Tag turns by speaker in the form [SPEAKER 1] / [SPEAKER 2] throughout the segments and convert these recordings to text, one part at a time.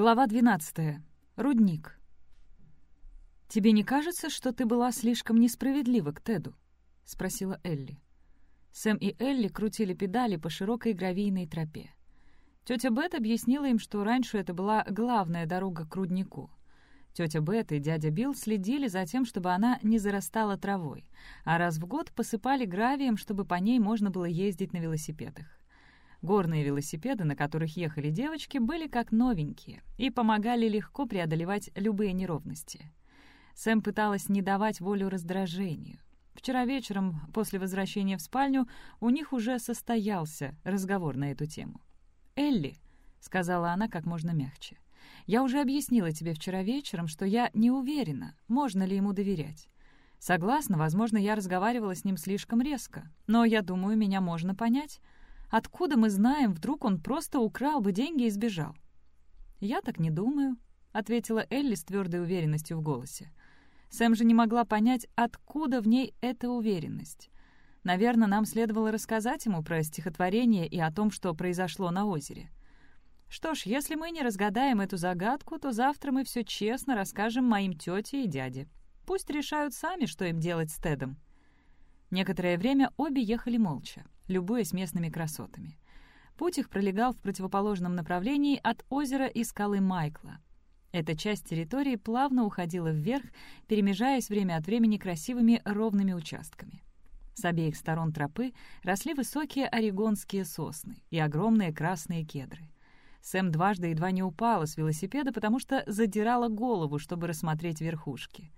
[SPEAKER 1] Глава 12. Рудник. «Тебе не кажется, что ты была слишком несправедлива к Теду?» — спросила Элли. Сэм и Элли крутили педали по широкой гравийной тропе. Тетя Бет объяснила им, что раньше это была главная дорога к руднику. Тетя Бет и дядя Билл следили за тем, чтобы она не зарастала травой, а раз в год посыпали гравием, чтобы по ней можно было ездить на велосипедах. Горные велосипеды, на которых ехали девочки, были как новенькие и помогали легко преодолевать любые неровности. Сэм пыталась не давать волю раздражению. Вчера вечером, после возвращения в спальню, у них уже состоялся разговор на эту тему. «Элли», — сказала она как можно мягче, — «я уже объяснила тебе вчера вечером, что я не уверена, можно ли ему доверять. Согласна, возможно, я разговаривала с ним слишком резко, но я думаю, меня можно понять». Откуда мы знаем, вдруг он просто украл бы деньги и сбежал?» «Я так не думаю», — ответила Элли с твердой уверенностью в голосе. Сэм же не могла понять, откуда в ней эта уверенность. Наверное, нам следовало рассказать ему про стихотворение и о том, что произошло на озере. Что ж, если мы не разгадаем эту загадку, то завтра мы все честно расскажем моим тете и дяде. Пусть решают сами, что им делать с Тедом. Некоторое время обе ехали молча любуясь местными красотами. Путь их пролегал в противоположном направлении от озера и скалы Майкла. Эта часть территории плавно уходила вверх, перемежаясь время от времени красивыми ровными участками. С обеих сторон тропы росли высокие орегонские сосны и огромные красные кедры. Сэм дважды едва не упала с велосипеда, потому что задирала голову, чтобы рассмотреть верхушки.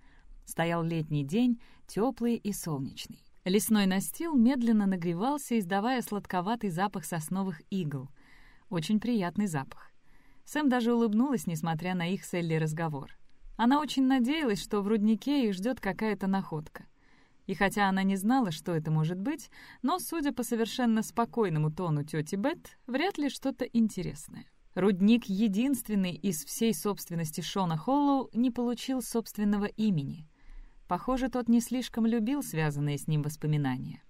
[SPEAKER 1] Стоял летний день, теплый и солнечный. Лесной настил медленно нагревался, издавая сладковатый запах сосновых игл. Очень приятный запах. Сэм даже улыбнулась, несмотря на их с Элли разговор. Она очень надеялась, что в руднике их ждет какая-то находка. И хотя она не знала, что это может быть, но, судя по совершенно спокойному тону тети Бет, вряд ли что-то интересное. Рудник, единственный из всей собственности Шона Холлоу, не получил собственного имени — Похоже, тот не слишком любил связанные с ним воспоминания.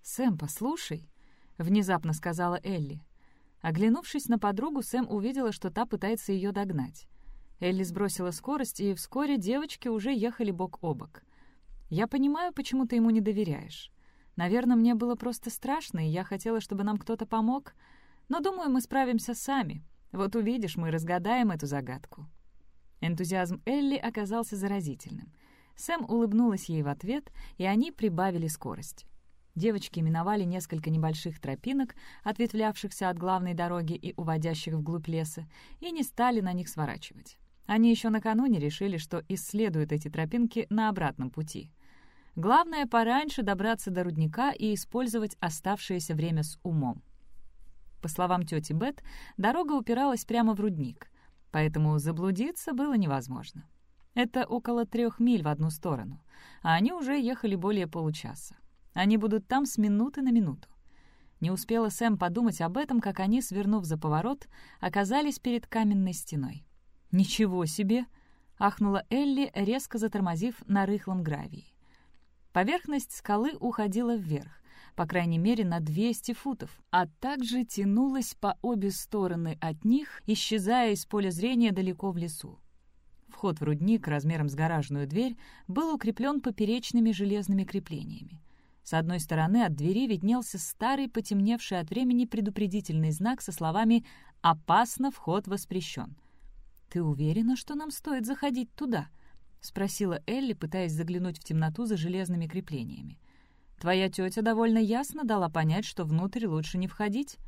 [SPEAKER 1] «Сэм, послушай», — внезапно сказала Элли. Оглянувшись на подругу, Сэм увидела, что та пытается ее догнать. Элли сбросила скорость, и вскоре девочки уже ехали бок о бок. «Я понимаю, почему ты ему не доверяешь. Наверное, мне было просто страшно, и я хотела, чтобы нам кто-то помог. Но, думаю, мы справимся сами. Вот увидишь, мы разгадаем эту загадку». Энтузиазм Элли оказался заразительным — Сэм улыбнулась ей в ответ, и они прибавили скорость. Девочки миновали несколько небольших тропинок, ответвлявшихся от главной дороги и уводящих вглубь леса, и не стали на них сворачивать. Они еще накануне решили, что исследуют эти тропинки на обратном пути. Главное — пораньше добраться до рудника и использовать оставшееся время с умом. По словам тети Бет, дорога упиралась прямо в рудник, поэтому заблудиться было невозможно. Это около трех миль в одну сторону, а они уже ехали более получаса. Они будут там с минуты на минуту. Не успела Сэм подумать об этом, как они, свернув за поворот, оказались перед каменной стеной. «Ничего себе!» — ахнула Элли, резко затормозив на рыхлом гравии. Поверхность скалы уходила вверх, по крайней мере на 200 футов, а также тянулась по обе стороны от них, исчезая из поля зрения далеко в лесу. Вход в рудник размером с гаражную дверь был укреплен поперечными железными креплениями. С одной стороны от двери виднелся старый, потемневший от времени предупредительный знак со словами «Опасно, вход воспрещен». «Ты уверена, что нам стоит заходить туда?» — спросила Элли, пытаясь заглянуть в темноту за железными креплениями. «Твоя тетя довольно ясно дала понять, что внутрь лучше не входить».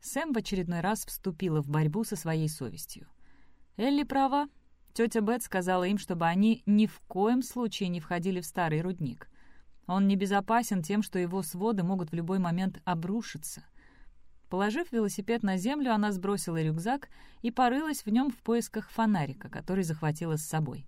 [SPEAKER 1] Сэм в очередной раз вступила в борьбу со своей совестью. Элли права, Тетя Бет сказала им, чтобы они ни в коем случае не входили в старый рудник. Он небезопасен тем, что его своды могут в любой момент обрушиться. Положив велосипед на землю, она сбросила рюкзак и порылась в нем в поисках фонарика, который захватила с собой.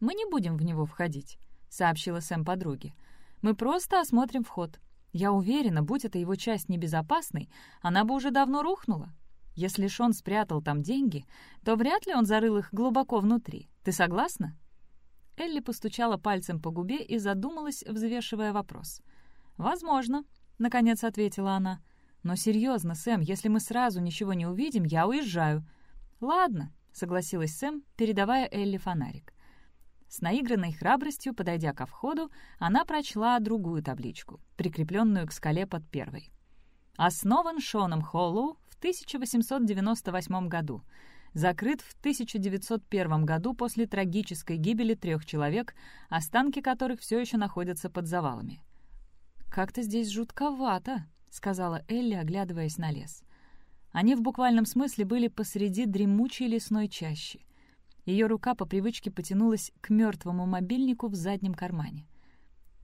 [SPEAKER 1] «Мы не будем в него входить», — сообщила Сэм подруге. «Мы просто осмотрим вход. Я уверена, будь это его часть небезопасной, она бы уже давно рухнула. Если Шон спрятал там деньги, то вряд ли он зарыл их глубоко внутри. Ты согласна?» Элли постучала пальцем по губе и задумалась, взвешивая вопрос. «Возможно», — наконец ответила она. «Но серьезно, Сэм, если мы сразу ничего не увидим, я уезжаю. «Ладно», — согласилась Сэм, передавая Элли фонарик. С наигранной храбростью, подойдя ко входу, она прочла другую табличку, прикрепленную к скале под первой. «Основан Шоном Холлоу в 1898 году. Закрыт в 1901 году после трагической гибели трех человек, останки которых все еще находятся под завалами». «Как-то здесь жутковато», — сказала Элли, оглядываясь на лес. Они в буквальном смысле были посреди дремучей лесной чащи. Ее рука по привычке потянулась к мертвому мобильнику в заднем кармане.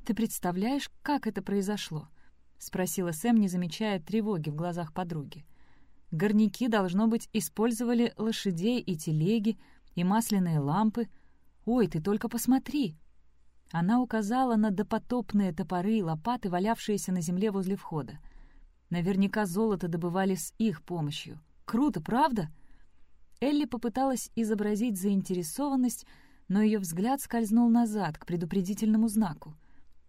[SPEAKER 1] «Ты представляешь, как это произошло?» — спросила Сэм, не замечая тревоги в глазах подруги. «Горняки, должно быть, использовали лошадей и телеги, и масляные лампы. Ой, ты только посмотри!» Она указала на допотопные топоры и лопаты, валявшиеся на земле возле входа. Наверняка золото добывали с их помощью. Круто, правда? Элли попыталась изобразить заинтересованность, но ее взгляд скользнул назад, к предупредительному знаку.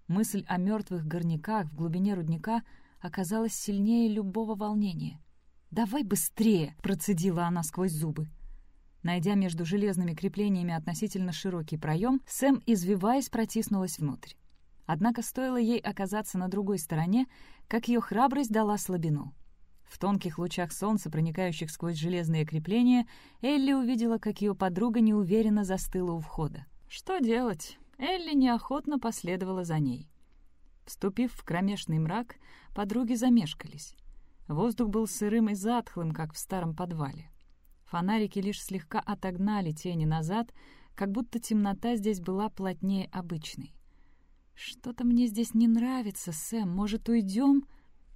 [SPEAKER 1] Мысль о мертвых горняках в глубине рудника оказалась сильнее любого волнения. «Давай быстрее!» — процедила она сквозь зубы. Найдя между железными креплениями относительно широкий проем, Сэм, извиваясь, протиснулась внутрь. Однако стоило ей оказаться на другой стороне, как ее храбрость дала слабину. В тонких лучах солнца, проникающих сквозь железные крепления, Элли увидела, как ее подруга неуверенно застыла у входа. Что делать? Элли неохотно последовала за ней. Вступив в кромешный мрак, подруги замешкались. Воздух был сырым и затхлым, как в старом подвале. Фонарики лишь слегка отогнали тени назад, как будто темнота здесь была плотнее обычной. «Что-то мне здесь не нравится, Сэм. Может, уйдем?»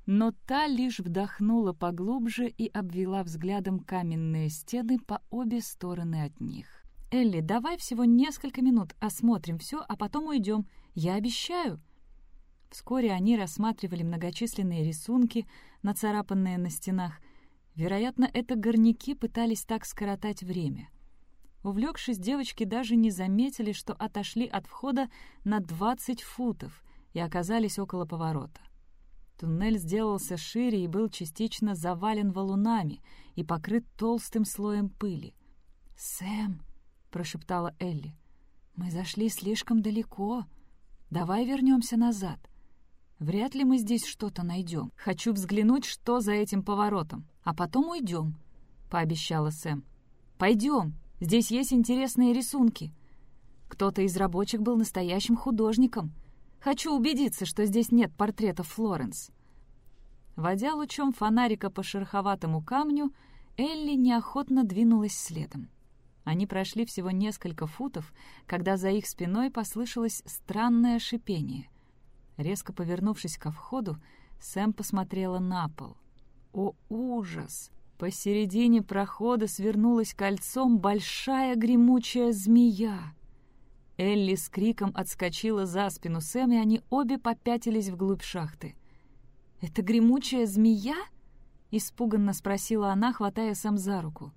[SPEAKER 1] но та лишь вдохнула поглубже и обвела взглядом каменные стены по обе стороны от них. «Элли, давай всего несколько минут осмотрим все, а потом уйдем. Я обещаю!» Вскоре они рассматривали многочисленные рисунки, нацарапанные на стенах. Вероятно, это горняки пытались так скоротать время. Увлекшись, девочки даже не заметили, что отошли от входа на 20 футов и оказались около поворота. Туннель сделался шире и был частично завален валунами и покрыт толстым слоем пыли. «Сэм!» — прошептала Элли. «Мы зашли слишком далеко. Давай вернемся назад. Вряд ли мы здесь что-то найдем. Хочу взглянуть, что за этим поворотом, а потом уйдем», — пообещала Сэм. «Пойдем, здесь есть интересные рисунки. Кто-то из рабочих был настоящим художником». Хочу убедиться, что здесь нет портрета Флоренс». Водя лучом фонарика по шероховатому камню, Элли неохотно двинулась следом. Они прошли всего несколько футов, когда за их спиной послышалось странное шипение. Резко повернувшись ко входу, Сэм посмотрела на пол. О, ужас! Посередине прохода свернулась кольцом большая гремучая змея. Элли с криком отскочила за спину Сэм, и они обе попятились вглубь шахты. «Это гремучая змея?» — испуганно спросила она, хватая Сэм за руку.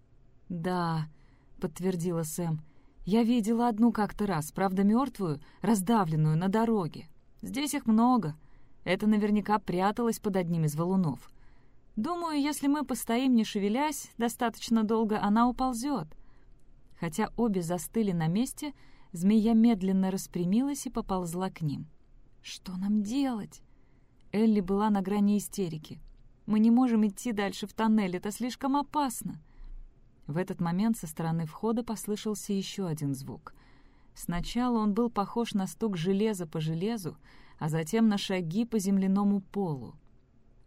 [SPEAKER 1] «Да», — подтвердила Сэм. «Я видела одну как-то раз, правда мертвую, раздавленную на дороге. Здесь их много. Это наверняка пряталось под одним из валунов. Думаю, если мы постоим, не шевелясь, достаточно долго она уползет». Хотя обе застыли на месте, — Змея медленно распрямилась и поползла к ним. «Что нам делать?» Элли была на грани истерики. «Мы не можем идти дальше в тоннель, это слишком опасно!» В этот момент со стороны входа послышался еще один звук. Сначала он был похож на стук железа по железу, а затем на шаги по земляному полу.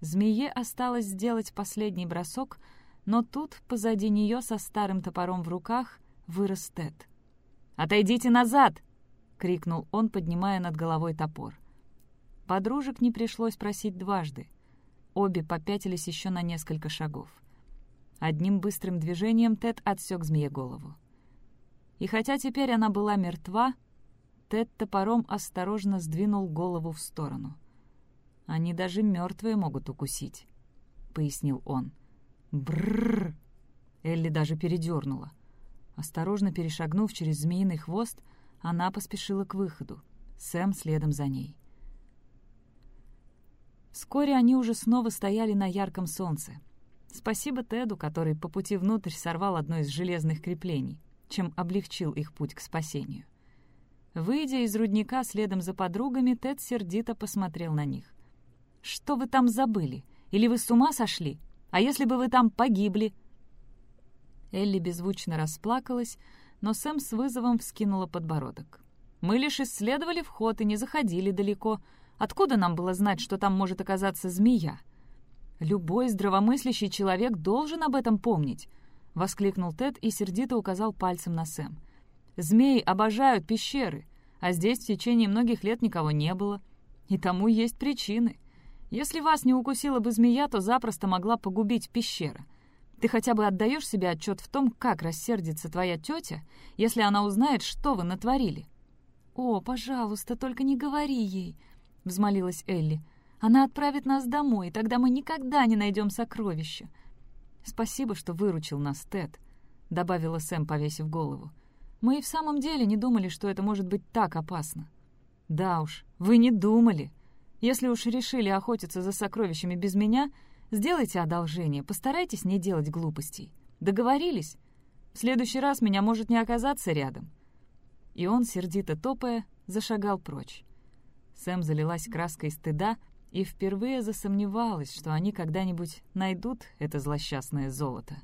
[SPEAKER 1] Змее осталось сделать последний бросок, но тут, позади нее, со старым топором в руках, вырос Тед — «Отойдите назад!» — крикнул он, поднимая над головой топор. Подружек не пришлось просить дважды. Обе попятились еще на несколько шагов. Одним быстрым движением Тед отсек змее голову. И хотя теперь она была мертва, Тед топором осторожно сдвинул голову в сторону. «Они даже мертвые могут укусить», — пояснил он. Бррр! Элли даже передернула. Осторожно перешагнув через змеиный хвост, она поспешила к выходу. Сэм следом за ней. Вскоре они уже снова стояли на ярком солнце. Спасибо Теду, который по пути внутрь сорвал одно из железных креплений, чем облегчил их путь к спасению. Выйдя из рудника следом за подругами, Тед сердито посмотрел на них. «Что вы там забыли? Или вы с ума сошли? А если бы вы там погибли?» Элли беззвучно расплакалась, но Сэм с вызовом вскинула подбородок. «Мы лишь исследовали вход и не заходили далеко. Откуда нам было знать, что там может оказаться змея?» «Любой здравомыслящий человек должен об этом помнить», — воскликнул Тед и сердито указал пальцем на Сэм. «Змеи обожают пещеры, а здесь в течение многих лет никого не было. И тому есть причины. Если вас не укусила бы змея, то запросто могла погубить пещера. Ты хотя бы отдаешь себе отчет в том, как рассердится твоя тетя, если она узнает, что вы натворили?» «О, пожалуйста, только не говори ей», — взмолилась Элли. «Она отправит нас домой, и тогда мы никогда не найдем сокровища». «Спасибо, что выручил нас, Тед», — добавила Сэм, повесив голову. «Мы и в самом деле не думали, что это может быть так опасно». «Да уж, вы не думали. Если уж решили охотиться за сокровищами без меня, Сделайте одолжение, постарайтесь не делать глупостей. Договорились? В следующий раз меня может не оказаться рядом». И он, сердито топая, зашагал прочь. Сэм залилась краской стыда и впервые засомневалась, что они когда-нибудь найдут это злосчастное золото.